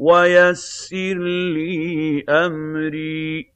وَيَسِّرْ لِي أَمْرِي